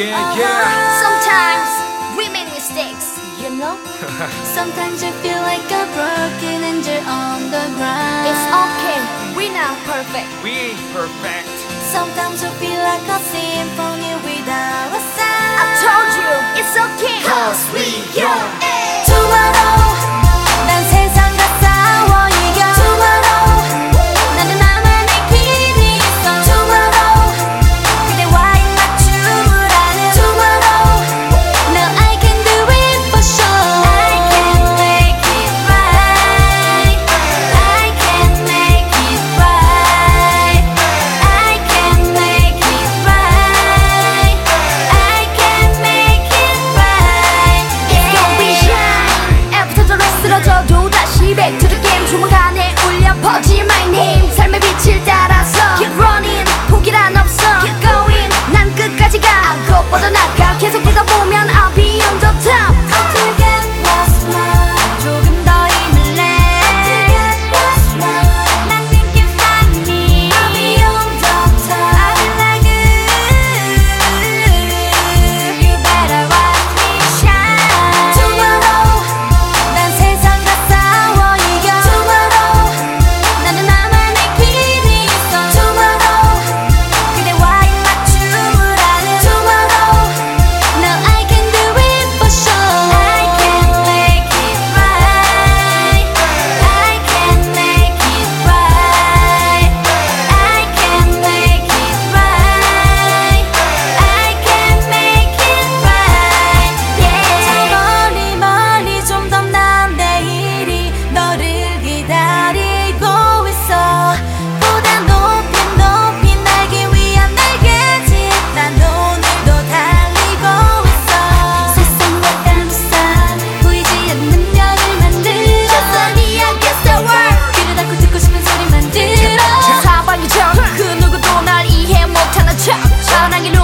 Yeah, Uh-huh. yeah. Sometimes we make mistakes, you know? Sometimes you feel like a broken angel on the ground. It's okay, we're not perfect. We ain't perfect. Sometimes you feel like a symphony 사랑이